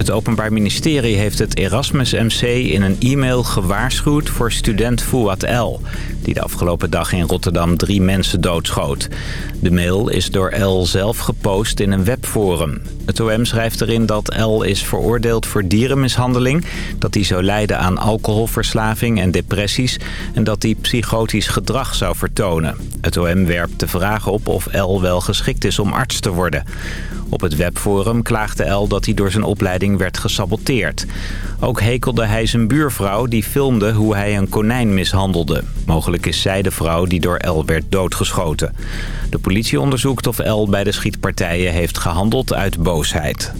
Het Openbaar Ministerie heeft het Erasmus MC in een e-mail gewaarschuwd voor student Fouad L... die de afgelopen dag in Rotterdam drie mensen doodschoot. De mail is door L zelf gepost in een webforum. Het OM schrijft erin dat L is veroordeeld voor dierenmishandeling... dat hij zou lijden aan alcoholverslaving en depressies... en dat hij psychotisch gedrag zou vertonen. Het OM werpt de vraag op of L wel geschikt is om arts te worden. Op het webforum klaagde El dat hij door zijn opleiding werd gesaboteerd. Ook hekelde hij zijn buurvrouw die filmde hoe hij een konijn mishandelde. Mogelijk is zij de vrouw die door El werd doodgeschoten. De politie onderzoekt of El bij de schietpartijen heeft gehandeld uit boosheid.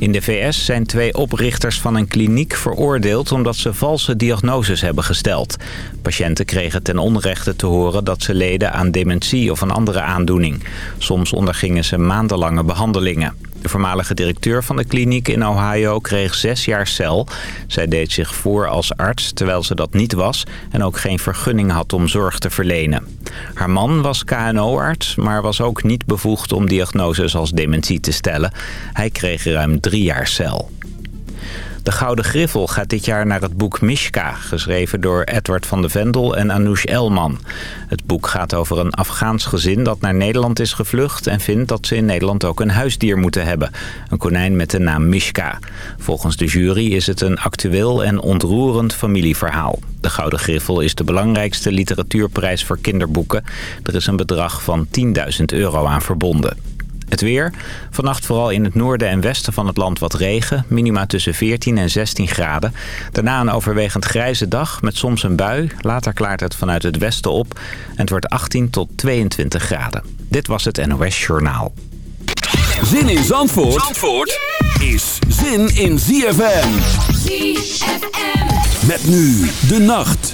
In de VS zijn twee oprichters van een kliniek veroordeeld omdat ze valse diagnoses hebben gesteld. Patiënten kregen ten onrechte te horen dat ze leden aan dementie of een andere aandoening. Soms ondergingen ze maandenlange behandelingen. De voormalige directeur van de kliniek in Ohio kreeg zes jaar cel. Zij deed zich voor als arts, terwijl ze dat niet was... en ook geen vergunning had om zorg te verlenen. Haar man was KNO-arts, maar was ook niet bevoegd om diagnoses als dementie te stellen. Hij kreeg ruim drie jaar cel. De Gouden Griffel gaat dit jaar naar het boek Mishka, geschreven door Edward van de Vendel en Anoush Elman. Het boek gaat over een Afghaans gezin dat naar Nederland is gevlucht en vindt dat ze in Nederland ook een huisdier moeten hebben. Een konijn met de naam Mishka. Volgens de jury is het een actueel en ontroerend familieverhaal. De Gouden Griffel is de belangrijkste literatuurprijs voor kinderboeken. Er is een bedrag van 10.000 euro aan verbonden. Het weer. Vannacht vooral in het noorden en westen van het land wat regen. Minima tussen 14 en 16 graden. Daarna een overwegend grijze dag met soms een bui. Later klaart het vanuit het westen op. En het wordt 18 tot 22 graden. Dit was het NOS Journaal. Zin in Zandvoort, Zandvoort is zin in ZFM. ZFM. Met nu de nacht.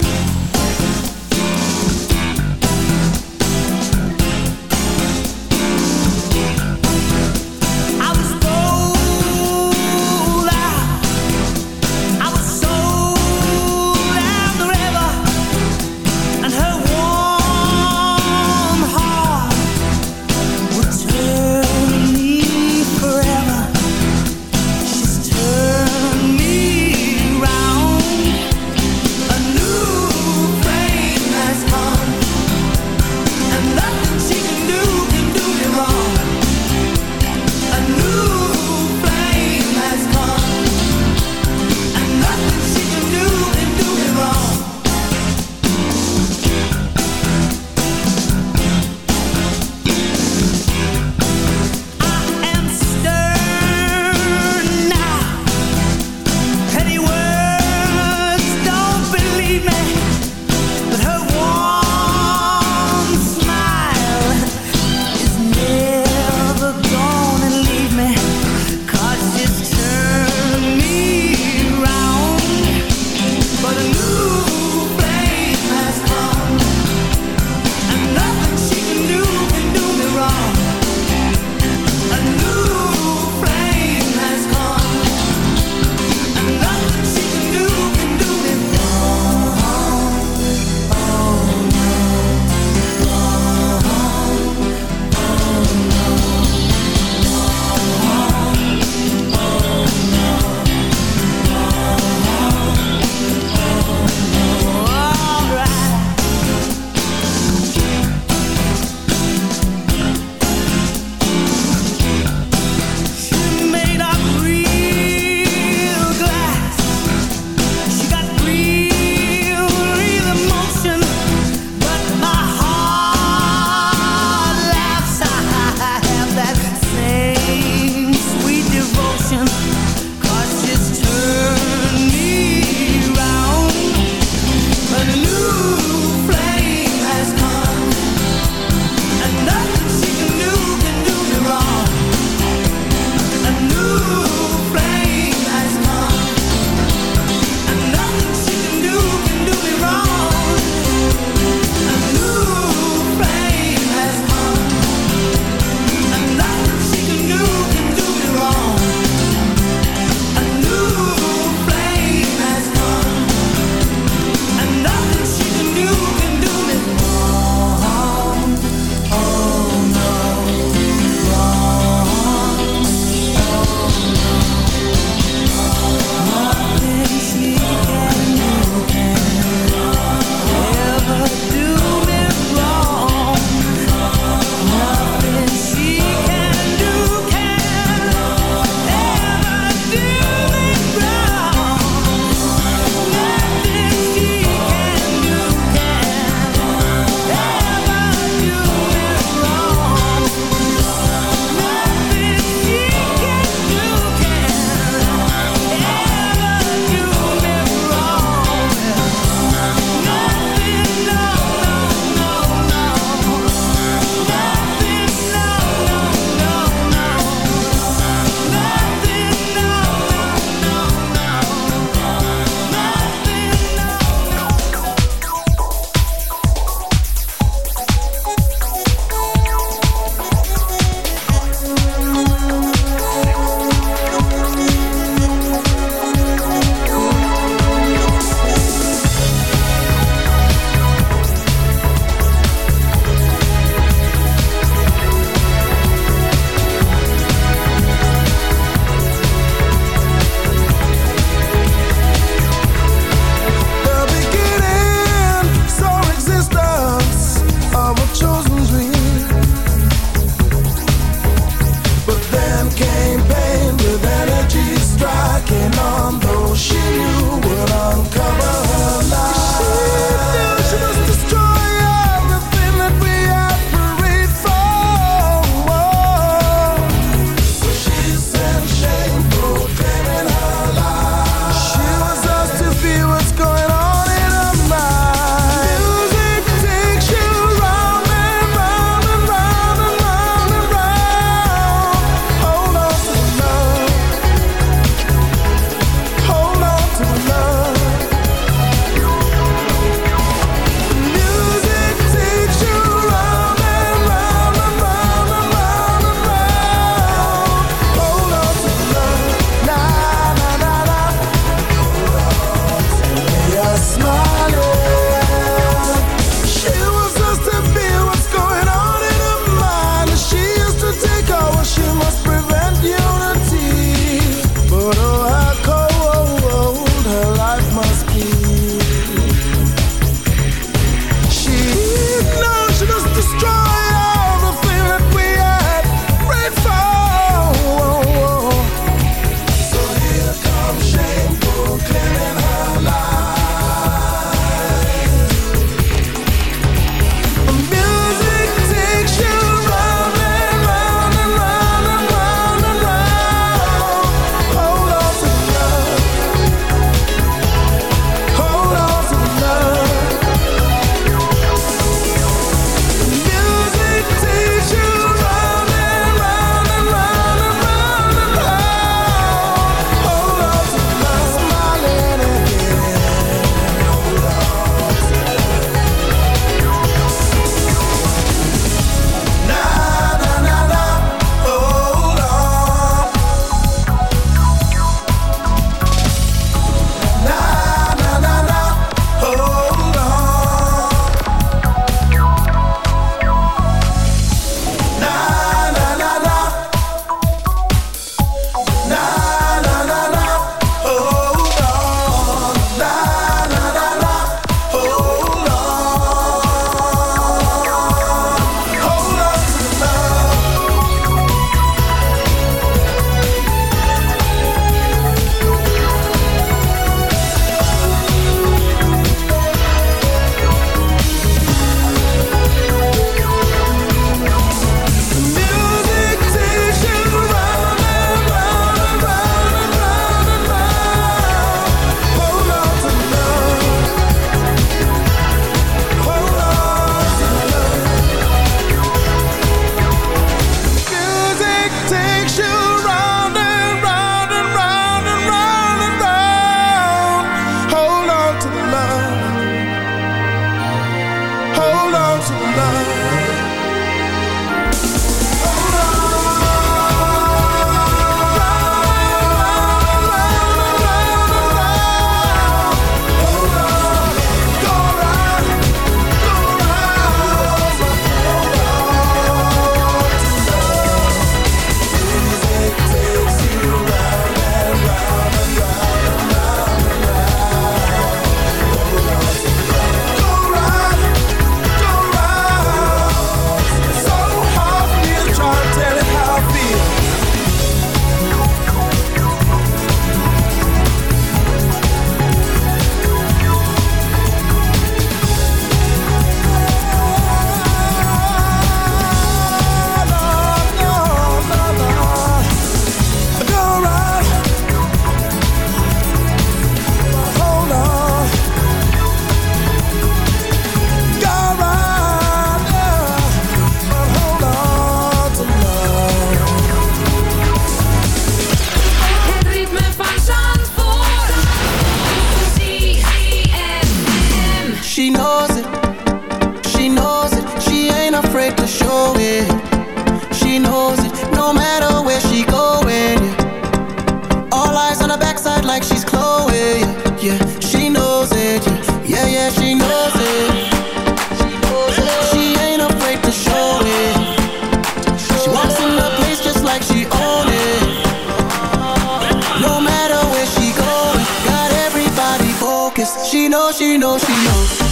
know, she knows she knows.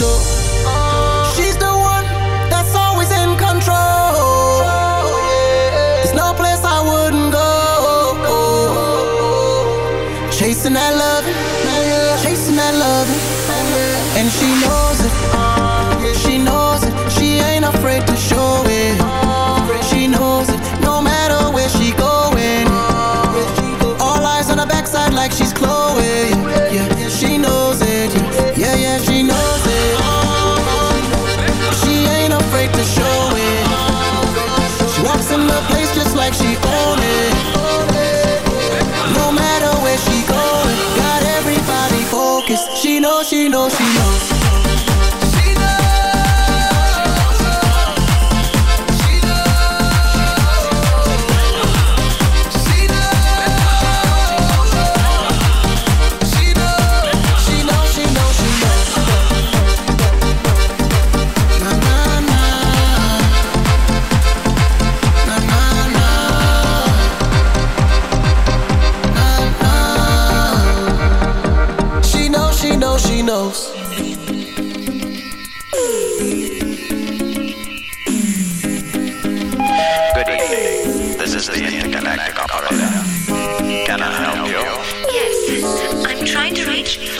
yo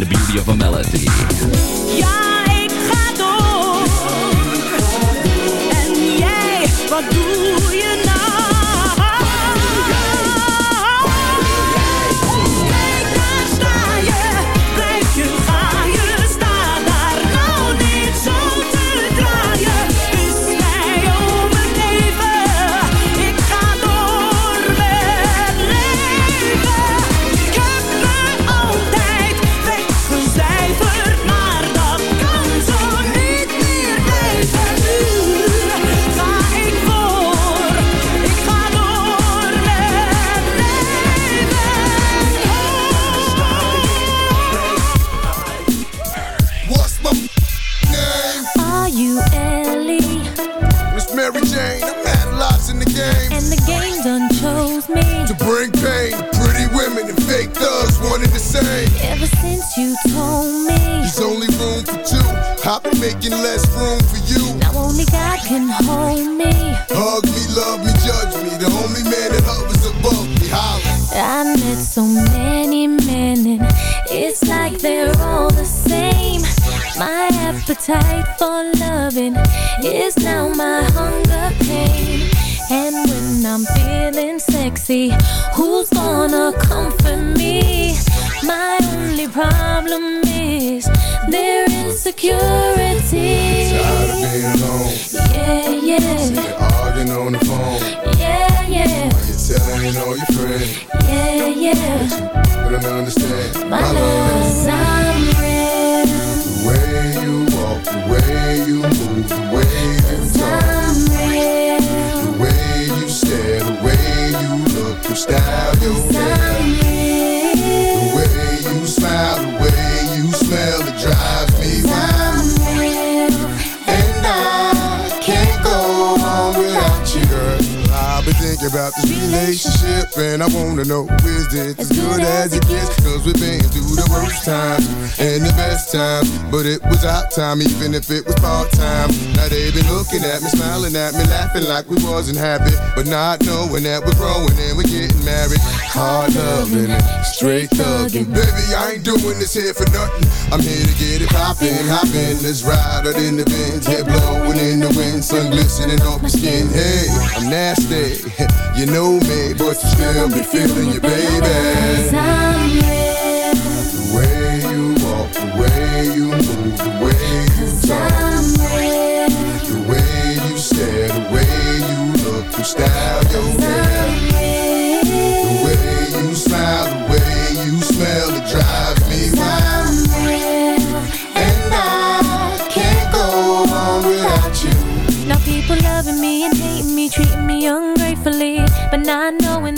in the beauty of a melody. Yeah. making less room for you. Now only God can hold me. Hug me, love me, judge me. The only man that hovers above me. Holler. I met so many men and it's like they're all the same. My appetite for loving is now my hunger pain. And when I'm feeling sexy, who's gonna comfort me? My only problem is their insecurity. Tired of being alone. Yeah, yeah. Sick of arguing on the phone. Yeah, yeah. Why you telling all your friends? Yeah, yeah. But I understand. My, my love. Thinking about this relationship, and I wanna know is this as good as it gets? Cause we've been through the worst times and the best times, but it was our time, even if it was part time. Now they been looking at me, smiling at me, laughing like we wasn't happy, but not knowing that we're growing and we're getting married. Hard loving and straight thugging, baby, I ain't doing this here for nothing. I'm here to get it poppin', hoppin', let's ride out in the Benz, head blowing in the wind, sun glistening off my skin. Hey, I'm nasty, you know me, but you still be feeling your baby. The way you walk, the way you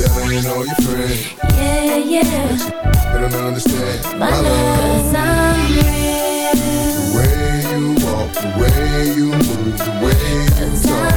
Telling all your friends, yeah, yeah. they don't understand My my love. love's unreal. The way you walk, the way you move, the way you talk,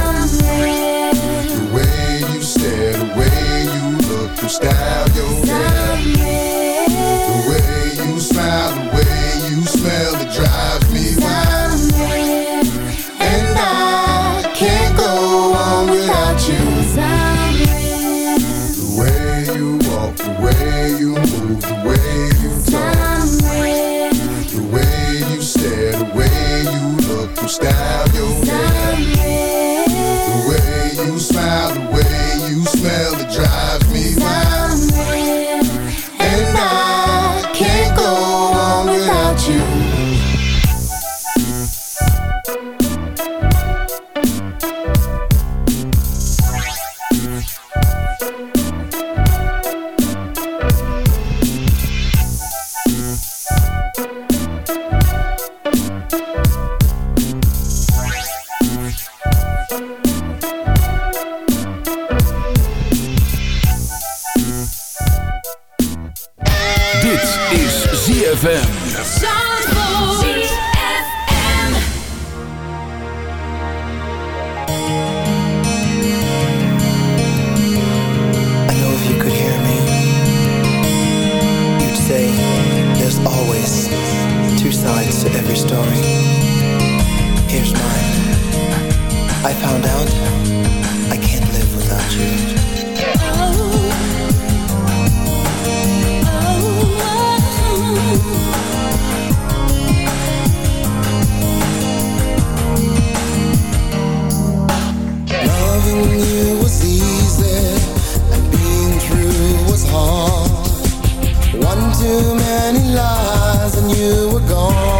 too many lies and you were gone.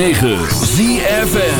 106.9 ZFN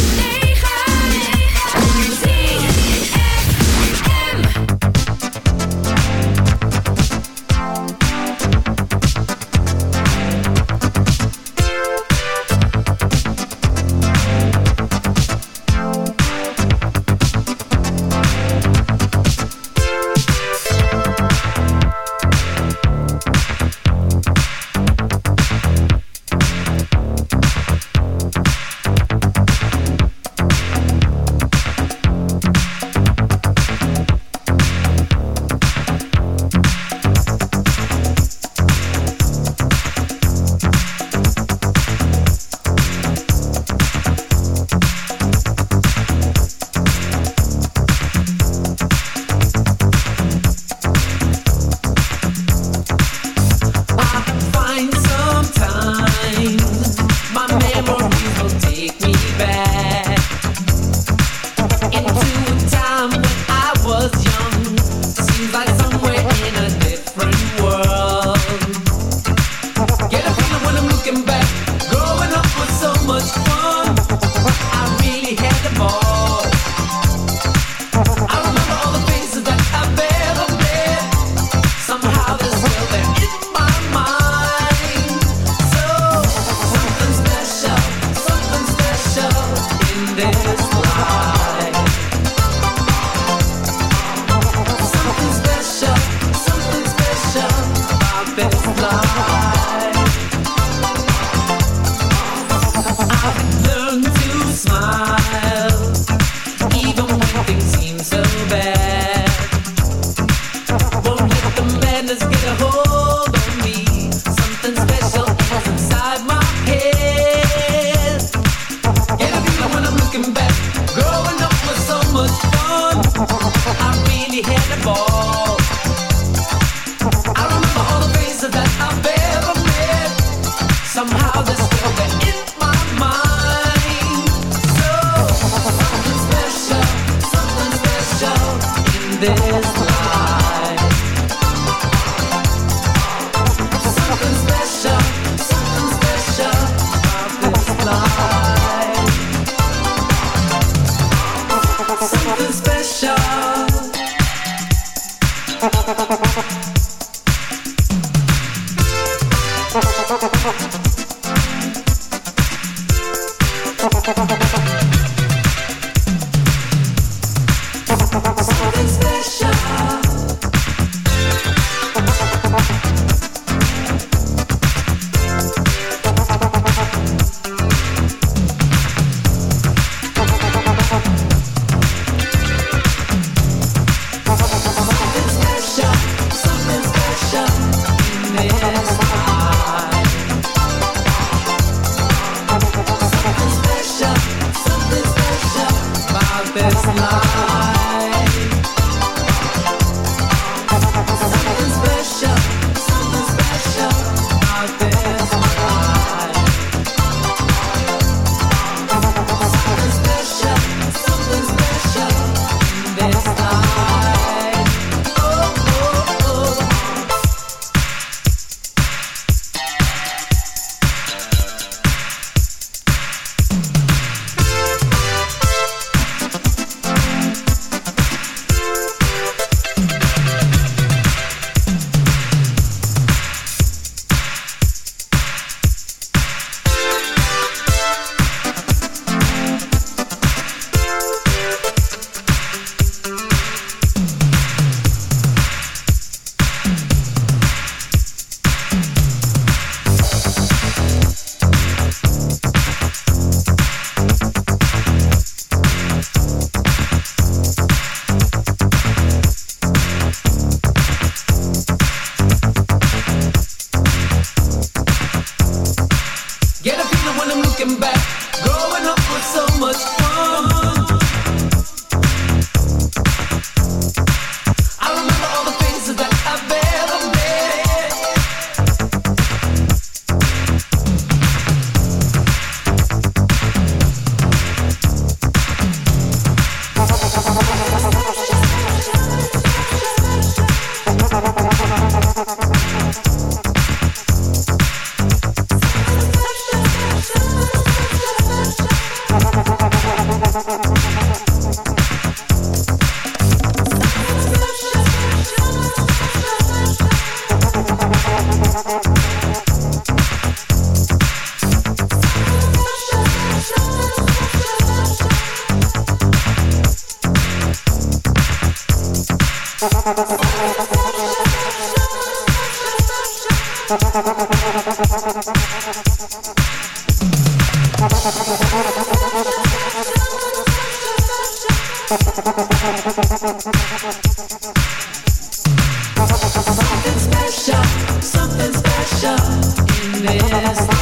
Chance to